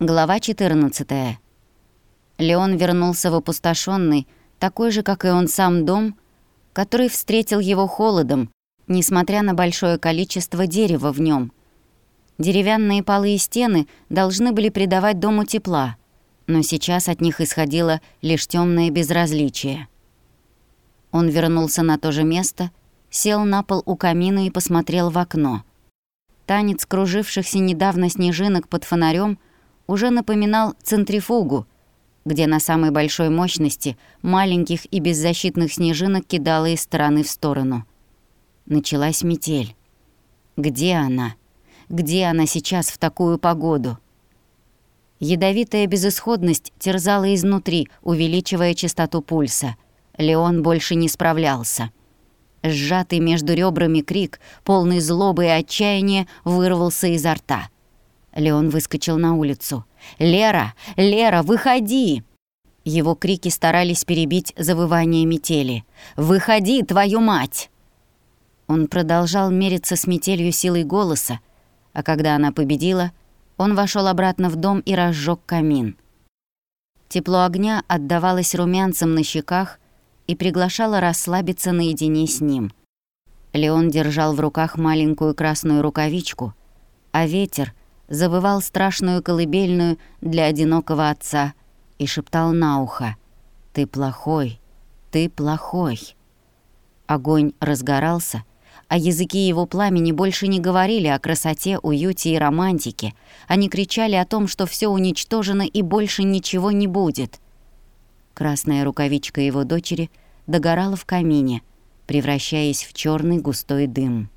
Глава 14. Леон вернулся в опустошенный, такой же, как и он сам, дом, который встретил его холодом, несмотря на большое количество дерева в нем. Деревянные полы и стены должны были придавать дому тепла, но сейчас от них исходило лишь темное безразличие. Он вернулся на то же место, сел на пол у камина и посмотрел в окно. Танец кружившихся недавно снежинок под фонарем — уже напоминал центрифугу, где на самой большой мощности маленьких и беззащитных снежинок кидала из стороны в сторону. Началась метель. Где она? Где она сейчас в такую погоду? Ядовитая безысходность терзала изнутри, увеличивая частоту пульса. Леон больше не справлялся. Сжатый между ребрами крик, полный злобы и отчаяния, вырвался изо рта — Леон выскочил на улицу. «Лера! Лера, выходи!» Его крики старались перебить завывание метели. «Выходи, твою мать!» Он продолжал мериться с метелью силой голоса, а когда она победила, он вошел обратно в дом и разжег камин. Тепло огня отдавалось румянцем на щеках и приглашало расслабиться наедине с ним. Леон держал в руках маленькую красную рукавичку, а ветер завывал страшную колыбельную для одинокого отца и шептал на ухо «Ты плохой, ты плохой». Огонь разгорался, а языки его пламени больше не говорили о красоте, уюте и романтике. Они кричали о том, что все уничтожено и больше ничего не будет. Красная рукавичка его дочери догорала в камине, превращаясь в черный густой дым.